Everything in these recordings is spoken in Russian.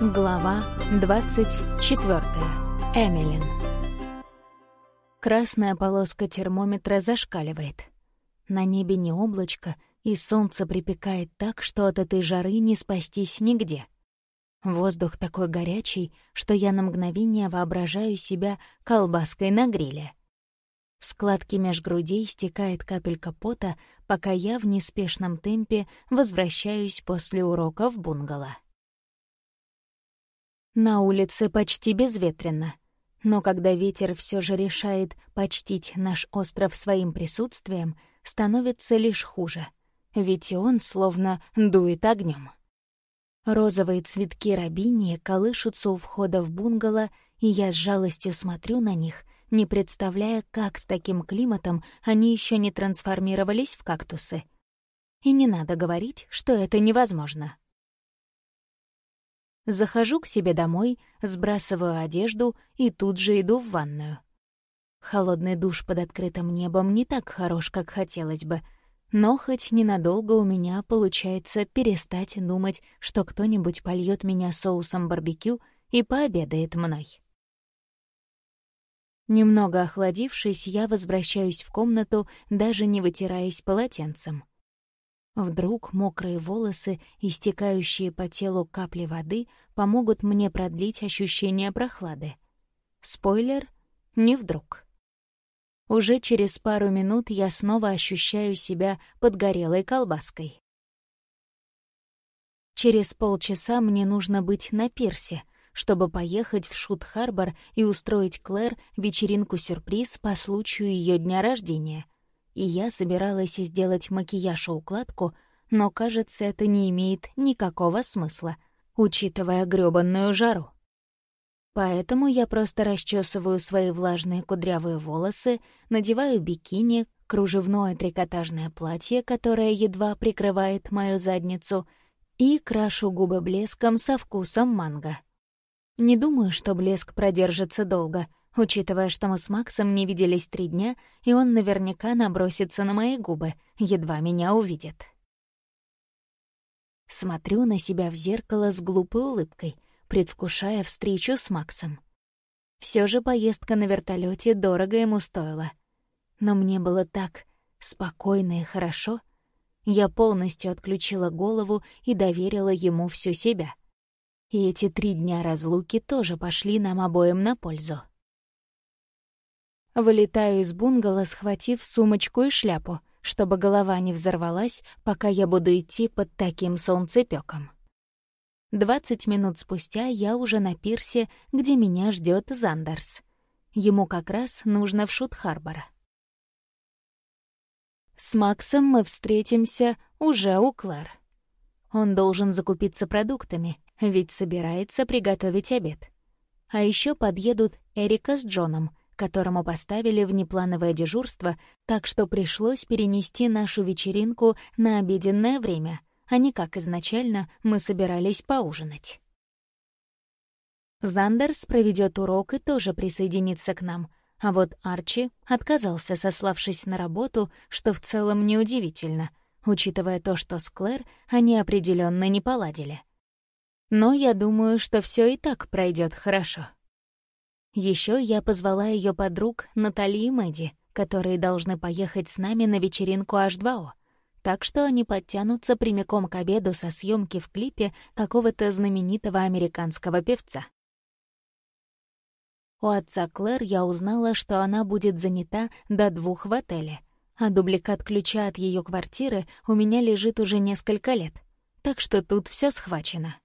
Глава 24. Эмилин. Красная полоска термометра зашкаливает. На небе не облачко, и солнце припекает так, что от этой жары не спастись нигде. Воздух такой горячий, что я на мгновение воображаю себя колбаской на гриле. В складке меж грудей стекает капелька пота, пока я в неспешном темпе возвращаюсь после урока в бунгало. На улице почти безветренно. Но когда ветер все же решает почтить наш остров своим присутствием, становится лишь хуже. Ведь он словно дует огнем. Розовые цветки рабинии колышутся у входа в бунгало, и я с жалостью смотрю на них, не представляя, как с таким климатом они еще не трансформировались в кактусы. И не надо говорить, что это невозможно. Захожу к себе домой, сбрасываю одежду и тут же иду в ванную. Холодный душ под открытым небом не так хорош, как хотелось бы, но хоть ненадолго у меня получается перестать думать, что кто-нибудь польет меня соусом барбекю и пообедает мной. Немного охладившись, я возвращаюсь в комнату, даже не вытираясь полотенцем. Вдруг мокрые волосы, истекающие по телу капли воды, помогут мне продлить ощущение прохлады. Спойлер — не вдруг. Уже через пару минут я снова ощущаю себя подгорелой колбаской. Через полчаса мне нужно быть на пирсе, чтобы поехать в Шут-Харбор и устроить Клэр вечеринку-сюрприз по случаю ее дня рождения — и я собиралась сделать макияж и укладку, но, кажется, это не имеет никакого смысла, учитывая грёбанную жару. Поэтому я просто расчесываю свои влажные кудрявые волосы, надеваю бикини, кружевное трикотажное платье, которое едва прикрывает мою задницу, и крашу губы блеском со вкусом манго. Не думаю, что блеск продержится долго — учитывая, что мы с Максом не виделись три дня, и он наверняка набросится на мои губы, едва меня увидит. Смотрю на себя в зеркало с глупой улыбкой, предвкушая встречу с Максом. Все же поездка на вертолете дорого ему стоила. Но мне было так спокойно и хорошо. Я полностью отключила голову и доверила ему всю себя. И эти три дня разлуки тоже пошли нам обоим на пользу. Вылетаю из бунгало, схватив сумочку и шляпу, чтобы голова не взорвалась, пока я буду идти под таким солнцепёком. Двадцать минут спустя я уже на пирсе, где меня ждет Зандерс. Ему как раз нужно в Шут-Харбор. С Максом мы встретимся уже у Клэр. Он должен закупиться продуктами, ведь собирается приготовить обед. А еще подъедут Эрика с Джоном — которому поставили внеплановое дежурство, так что пришлось перенести нашу вечеринку на обеденное время, а не как изначально мы собирались поужинать. Зандерс проведет урок и тоже присоединится к нам, а вот Арчи отказался, сославшись на работу, что в целом неудивительно, учитывая то, что с Клэр они определенно не поладили. Но я думаю, что все и так пройдет хорошо. Еще я позвала ее подруг Натали и Мэдди, которые должны поехать с нами на вечеринку H2O. Так что они подтянутся прямиком к обеду со съемки в клипе какого-то знаменитого американского певца. У отца Клэр я узнала, что она будет занята до двух в отеле, а дубликат ключа от ее квартиры у меня лежит уже несколько лет, так что тут все схвачено.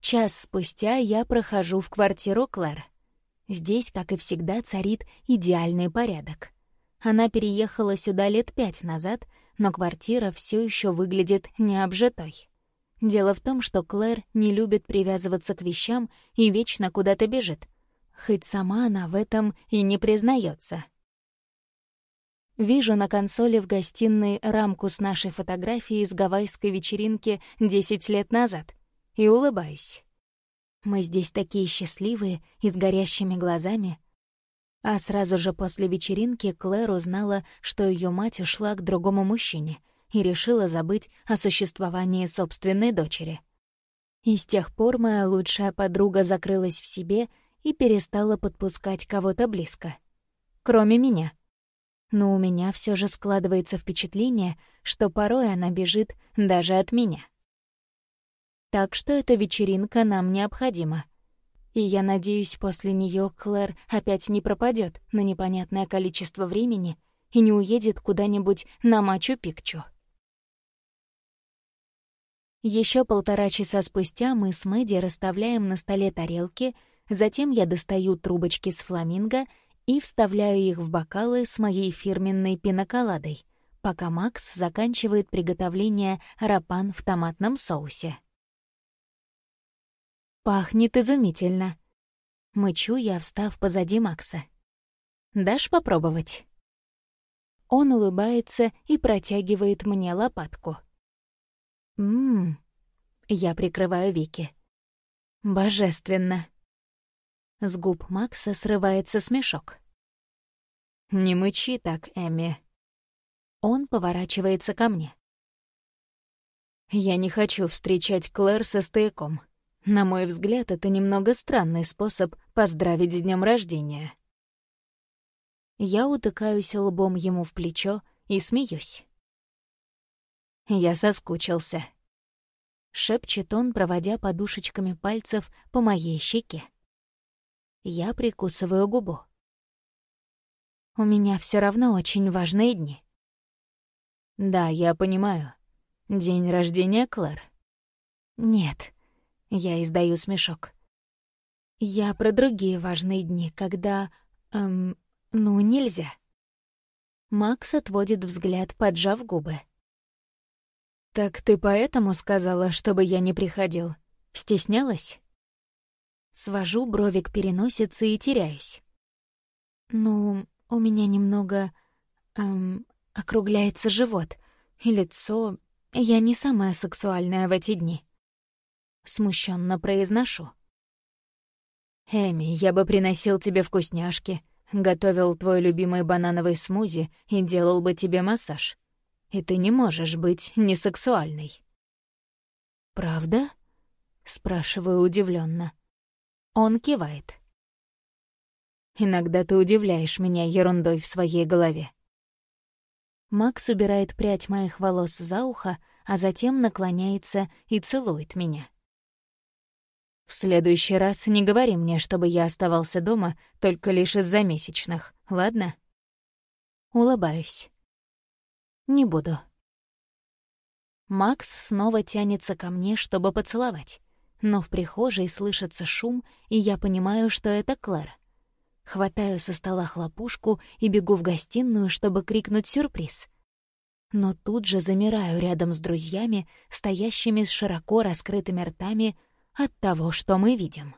Час спустя я прохожу в квартиру Клэр. Здесь, как и всегда, царит идеальный порядок. Она переехала сюда лет пять назад, но квартира все еще выглядит необжитой. Дело в том, что Клэр не любит привязываться к вещам и вечно куда-то бежит, хоть сама она в этом и не признается. Вижу на консоли в гостиной рамку с нашей фотографией с гавайской вечеринки 10 лет назад — и улыбаюсь. Мы здесь такие счастливые и с горящими глазами. А сразу же после вечеринки Клэр узнала, что ее мать ушла к другому мужчине и решила забыть о существовании собственной дочери. И с тех пор моя лучшая подруга закрылась в себе и перестала подпускать кого-то близко. Кроме меня. Но у меня все же складывается впечатление, что порой она бежит даже от меня. Так что эта вечеринка нам необходима. И я надеюсь, после нее Клэр опять не пропадет на непонятное количество времени и не уедет куда-нибудь на Мачу-Пикчу. Еще полтора часа спустя мы с Мэдди расставляем на столе тарелки, затем я достаю трубочки с фламинго и вставляю их в бокалы с моей фирменной пиноколадой, пока Макс заканчивает приготовление рапан в томатном соусе. Пахнет изумительно. Мычу я, встав позади Макса. «Дашь попробовать?» Он улыбается и протягивает мне лопатку. Ммм. Я прикрываю веки. Божественно. С губ Макса срывается смешок. «Не мычи так, Эми». Он поворачивается ко мне. «Я не хочу встречать Клэр со стояком. На мой взгляд, это немного странный способ поздравить с днем рождения». Я утыкаюсь лбом ему в плечо и смеюсь. Я соскучился. Шепчет он, проводя подушечками пальцев по моей щеке. Я прикусываю губу. У меня все равно очень важные дни. Да, я понимаю. День рождения Клэр. Нет, я издаю смешок. Я про другие важные дни, когда... Эм, ну, нельзя. Макс отводит взгляд, поджав губы. «Так ты поэтому сказала, чтобы я не приходил? Стеснялась?» Свожу бровик переносицы и теряюсь. «Ну, у меня немного... Эм, округляется живот и лицо. Я не самая сексуальная в эти дни». Смущенно произношу. «Эми, я бы приносил тебе вкусняшки, готовил твой любимый банановый смузи и делал бы тебе массаж и ты не можешь быть несексуальной». «Правда?» — спрашиваю удивленно. Он кивает. «Иногда ты удивляешь меня ерундой в своей голове». Макс убирает прядь моих волос за ухо, а затем наклоняется и целует меня. «В следующий раз не говори мне, чтобы я оставался дома только лишь из-за месячных, ладно?» Улыбаюсь. Не буду. Макс снова тянется ко мне, чтобы поцеловать. Но в прихожей слышится шум, и я понимаю, что это Клэр. Хватаю со стола хлопушку и бегу в гостиную, чтобы крикнуть сюрприз. Но тут же замираю рядом с друзьями, стоящими с широко раскрытыми ртами от того, что мы видим.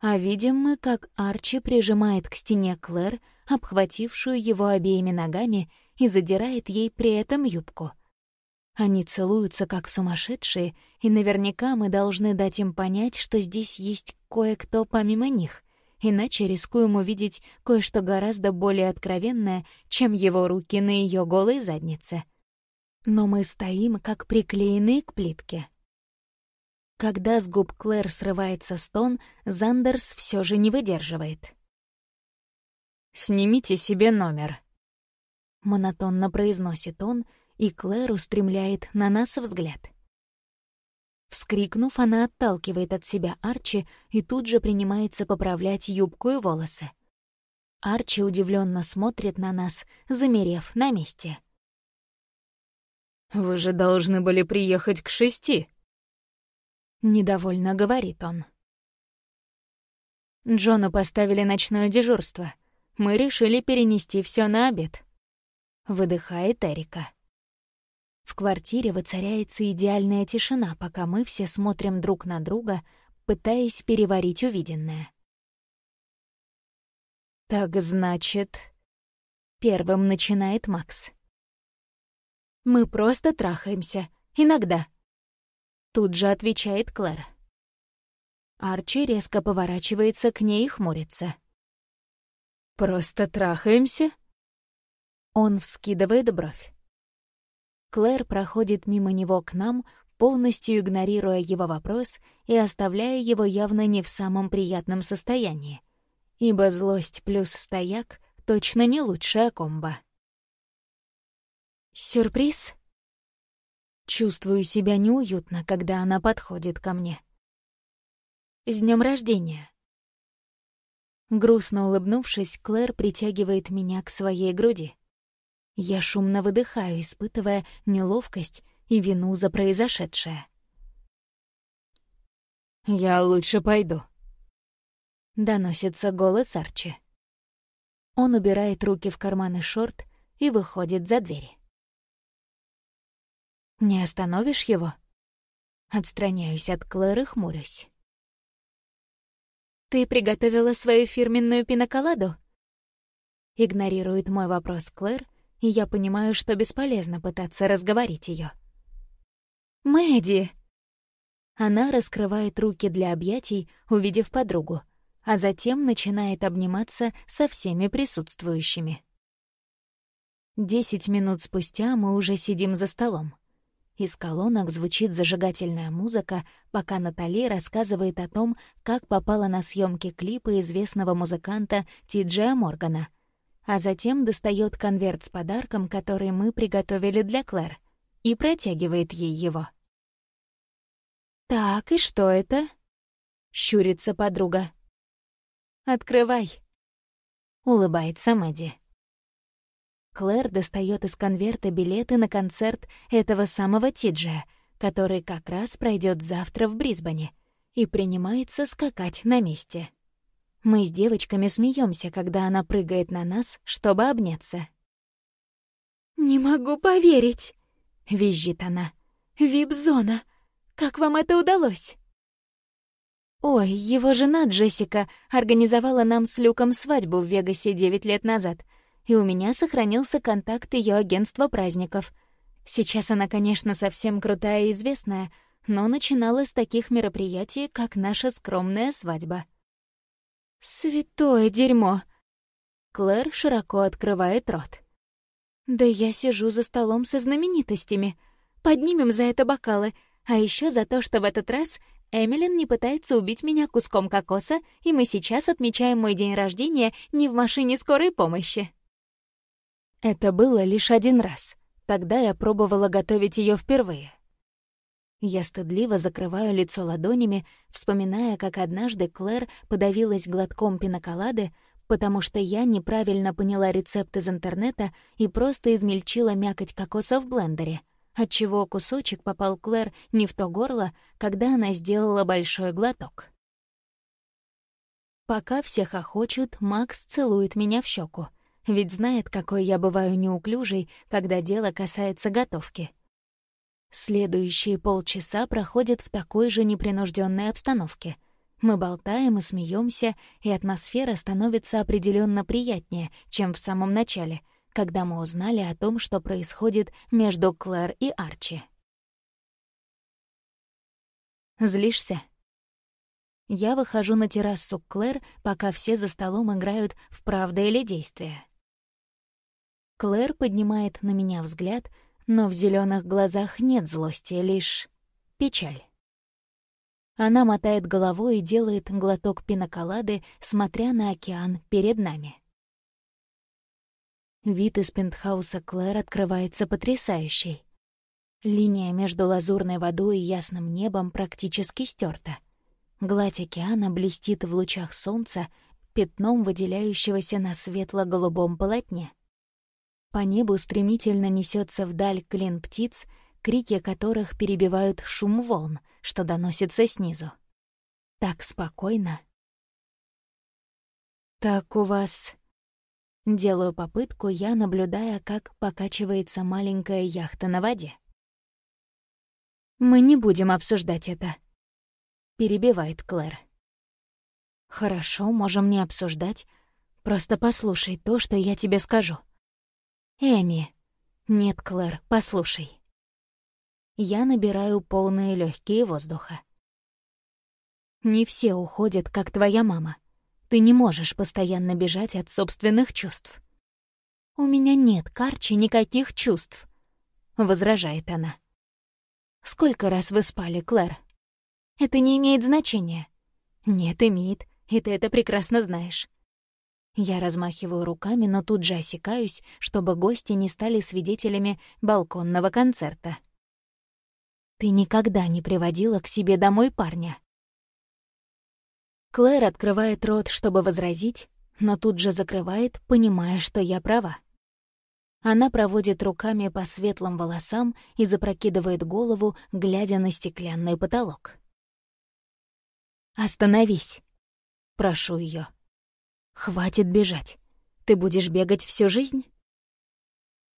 А видим мы, как Арчи прижимает к стене Клэр, обхватившую его обеими ногами, и задирает ей при этом юбку. Они целуются как сумасшедшие, и наверняка мы должны дать им понять, что здесь есть кое-кто помимо них, иначе рискуем увидеть кое-что гораздо более откровенное, чем его руки на ее голой заднице. Но мы стоим, как приклеенные к плитке. Когда с губ Клэр срывается стон, Зандерс все же не выдерживает. «Снимите себе номер», — монотонно произносит он, и Клэр устремляет на нас взгляд. Вскрикнув, она отталкивает от себя Арчи и тут же принимается поправлять юбку и волосы. Арчи удивленно смотрит на нас, замерев на месте. «Вы же должны были приехать к шести», — недовольно говорит он. Джону поставили ночное дежурство. Мы решили перенести все на обед. Выдыхает Эрика. В квартире воцаряется идеальная тишина, пока мы все смотрим друг на друга, пытаясь переварить увиденное. «Так значит...» — первым начинает Макс. «Мы просто трахаемся. Иногда», Тут же отвечает Клэр. Арчи резко поворачивается к ней и хмурится. «Просто трахаемся?» Он вскидывает бровь. Клэр проходит мимо него к нам, полностью игнорируя его вопрос и оставляя его явно не в самом приятном состоянии. Ибо злость плюс стояк — точно не лучшая комбо. «Сюрприз?» Чувствую себя неуютно, когда она подходит ко мне. «С днем рождения!» Грустно улыбнувшись, Клэр притягивает меня к своей груди. Я шумно выдыхаю, испытывая неловкость и вину за произошедшее. «Я лучше пойду», — доносится голос Арчи. Он убирает руки в карманы шорт и выходит за дверь. «Не остановишь его?» Отстраняюсь от Клэр и хмурюсь. «Ты приготовила свою фирменную пиноколаду?» Игнорирует мой вопрос Клэр, и я понимаю, что бесполезно пытаться разговорить ее. «Мэдди!» Она раскрывает руки для объятий, увидев подругу, а затем начинает обниматься со всеми присутствующими. Десять минут спустя мы уже сидим за столом. Из колонок звучит зажигательная музыка, пока Натали рассказывает о том, как попала на съемки клипа известного музыканта Ти-Джея Моргана, а затем достает конверт с подарком, который мы приготовили для Клэр — и протягивает ей его. «Так, и что это?» — щурится подруга. «Открывай», — улыбается Мэдди. Клэр достает из конверта билеты на концерт этого самого Тиджия, который как раз пройдет завтра в Брисбене, и принимается скакать на месте. Мы с девочками смеемся, когда она прыгает на нас, чтобы обняться. «Не могу поверить!» — визжит она. «Вип-зона! Как вам это удалось?» Ой, его жена Джессика организовала нам с Люком свадьбу в Вегасе девять лет назад, и у меня сохранился контакт ее агентства праздников. Сейчас она, конечно, совсем крутая и известная, но начинала с таких мероприятий, как наша скромная свадьба. «Святое дерьмо!» Клэр широко открывает рот. Да я сижу за столом со знаменитостями. Поднимем за это бокалы. А еще за то, что в этот раз Эмилин не пытается убить меня куском кокоса, и мы сейчас отмечаем мой день рождения не в машине скорой помощи. Это было лишь один раз. Тогда я пробовала готовить ее впервые. Я стыдливо закрываю лицо ладонями, вспоминая, как однажды Клэр подавилась глотком пиноколады, потому что я неправильно поняла рецепт из интернета и просто измельчила мякоть кокоса в блендере, отчего кусочек попал Клэр не в то горло, когда она сделала большой глоток. Пока всех охочут, Макс целует меня в щеку, ведь знает, какой я бываю неуклюжей, когда дело касается готовки. Следующие полчаса проходят в такой же непринужденной обстановке — мы болтаем и смеемся, и атмосфера становится определенно приятнее, чем в самом начале, когда мы узнали о том, что происходит между Клэр и Арчи. Злишься? Я выхожу на террасу Клэр, пока все за столом играют в «Правда или действие». Клэр поднимает на меня взгляд, но в зеленых глазах нет злости, лишь печаль. Она мотает головой и делает глоток пиноколады, смотря на океан перед нами. Вид из пентхауса Клэр открывается потрясающий. Линия между лазурной водой и ясным небом практически стерта. Гладь океана блестит в лучах солнца, пятном выделяющегося на светло-голубом полотне. По небу стремительно несется вдаль клин птиц, крики которых перебивают шум волн, что доносится снизу. Так спокойно. «Так у вас...» Делаю попытку, я наблюдая, как покачивается маленькая яхта на воде. «Мы не будем обсуждать это», — перебивает Клэр. «Хорошо, можем не обсуждать. Просто послушай то, что я тебе скажу». «Эми...» «Нет, Клэр, послушай я набираю полные легкие воздуха. Не все уходят, как твоя мама. Ты не можешь постоянно бежать от собственных чувств. «У меня нет, Карчи, никаких чувств», — возражает она. Сколько раз вы спали, Клэр? Это не имеет значения. Нет, имеет, и ты это прекрасно знаешь. Я размахиваю руками, но тут же осекаюсь, чтобы гости не стали свидетелями балконного концерта. Ты никогда не приводила к себе домой парня. Клэр открывает рот, чтобы возразить, но тут же закрывает, понимая, что я права. Она проводит руками по светлым волосам и запрокидывает голову, глядя на стеклянный потолок. «Остановись!» — прошу ее. «Хватит бежать. Ты будешь бегать всю жизнь?»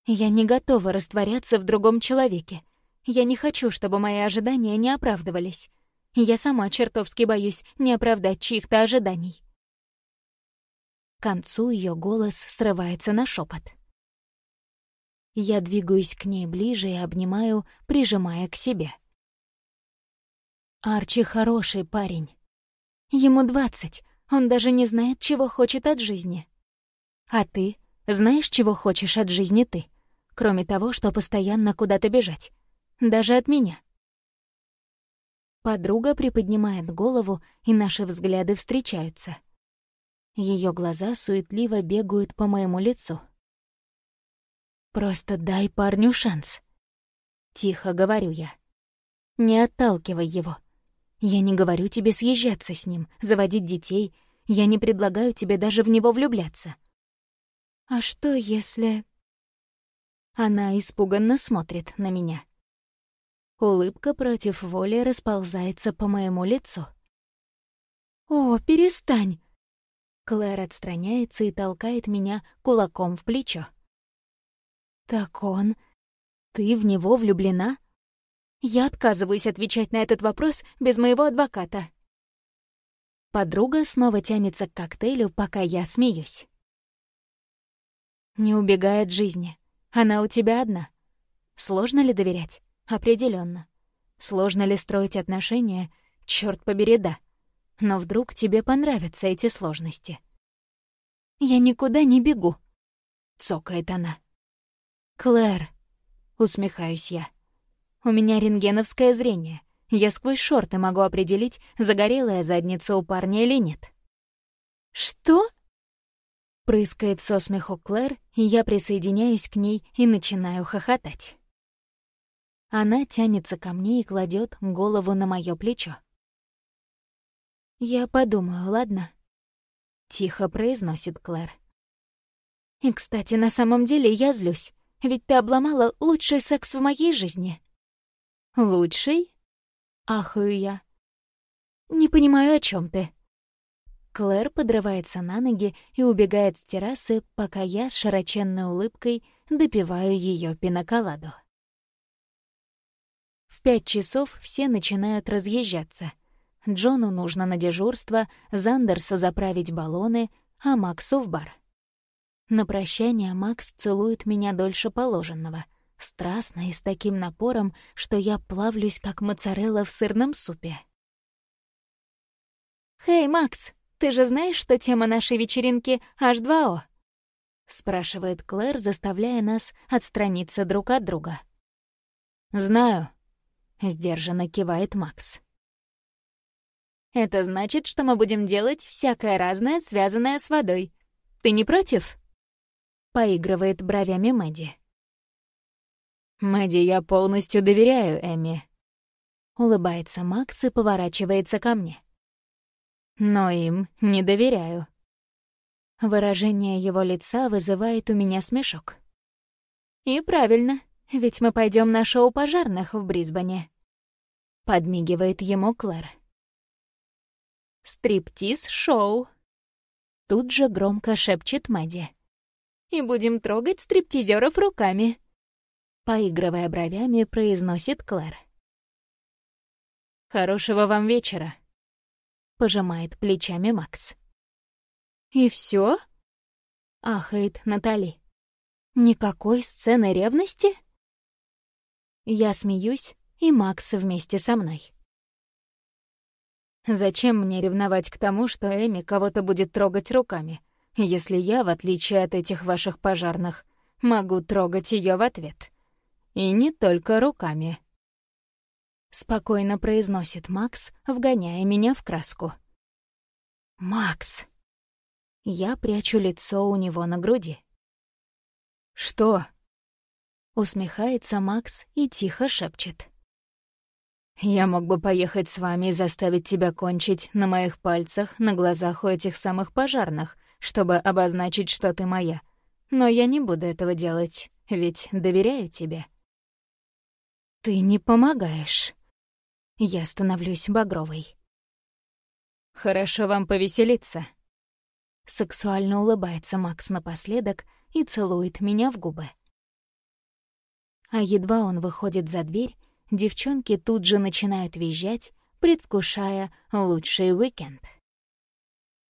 «Я не готова растворяться в другом человеке. Я не хочу, чтобы мои ожидания не оправдывались. Я сама чертовски боюсь не оправдать чьих-то ожиданий». К концу ее голос срывается на шепот. Я двигаюсь к ней ближе и обнимаю, прижимая к себе. Арчи хороший парень. Ему двадцать, он даже не знает, чего хочет от жизни. А ты знаешь, чего хочешь от жизни ты? Кроме того, что постоянно куда-то бежать. Даже от меня. Подруга приподнимает голову, и наши взгляды встречаются. Ее глаза суетливо бегают по моему лицу. «Просто дай парню шанс». Тихо говорю я. «Не отталкивай его. Я не говорю тебе съезжаться с ним, заводить детей. Я не предлагаю тебе даже в него влюбляться». «А что, если...» Она испуганно смотрит на меня. Улыбка против воли расползается по моему лицу. «О, перестань!» Клэр отстраняется и толкает меня кулаком в плечо. «Так он... Ты в него влюблена?» Я отказываюсь отвечать на этот вопрос без моего адвоката. Подруга снова тянется к коктейлю, пока я смеюсь. Не убегай от жизни. Она у тебя одна. Сложно ли доверять? Определенно. Сложно ли строить отношения? Черт побери, да. Но вдруг тебе понравятся эти сложности. «Я никуда не бегу», — цокает она. «Клэр», — усмехаюсь я. «У меня рентгеновское зрение. Я сквозь шорты могу определить, загорелая задница у парня или нет». «Что?» Прыскает со смеху Клэр, и я присоединяюсь к ней и начинаю хохотать. Она тянется ко мне и кладет голову на мое плечо. «Я подумаю, ладно?» — тихо произносит Клэр. «И, кстати, на самом деле я злюсь. Ведь ты обломала лучший секс в моей жизни». «Лучший?» — ахаю я. «Не понимаю, о чем ты». Клэр подрывается на ноги и убегает с террасы, пока я с широченной улыбкой допиваю ее пиноколаду. В пять часов все начинают разъезжаться. Джону нужно на дежурство, Зандерсу заправить баллоны, а Максу в бар. На прощание Макс целует меня дольше положенного, страстно и с таким напором, что я плавлюсь, как моцарелла в сырном супе. «Хей, Макс, ты же знаешь, что тема нашей вечеринки H2O?» — спрашивает Клэр, заставляя нас отстраниться друг от друга. «Знаю», — сдержанно кивает Макс. «Это значит, что мы будем делать всякое разное, связанное с водой. Ты не против?» Поигрывает бровями Мэдди. «Мэдди, я полностью доверяю Эми». Улыбается Макс и поворачивается ко мне. «Но им не доверяю». Выражение его лица вызывает у меня смешок. «И правильно, ведь мы пойдем на шоу пожарных в Брисбене», — подмигивает ему Клэр. «Стриптиз-шоу», — тут же громко шепчет Мэдди и будем трогать стриптизеров руками», — поигрывая бровями, произносит Клэр. «Хорошего вам вечера», — пожимает плечами Макс. «И все? ахает Натали. «Никакой сцены ревности?» Я смеюсь, и Макс вместе со мной. «Зачем мне ревновать к тому, что Эми кого-то будет трогать руками?» если я, в отличие от этих ваших пожарных, могу трогать ее в ответ. И не только руками. спокойно произносит Макс, вгоняя меня в краску. «Макс!» Я прячу лицо у него на груди. «Что?» Усмехается Макс и тихо шепчет. «Я мог бы поехать с вами и заставить тебя кончить на моих пальцах на глазах у этих самых пожарных, чтобы обозначить, что ты моя. Но я не буду этого делать, ведь доверяю тебе». «Ты не помогаешь». Я становлюсь багровой. «Хорошо вам повеселиться». Сексуально улыбается Макс напоследок и целует меня в губы. А едва он выходит за дверь, девчонки тут же начинают визжать, предвкушая лучший уикенд.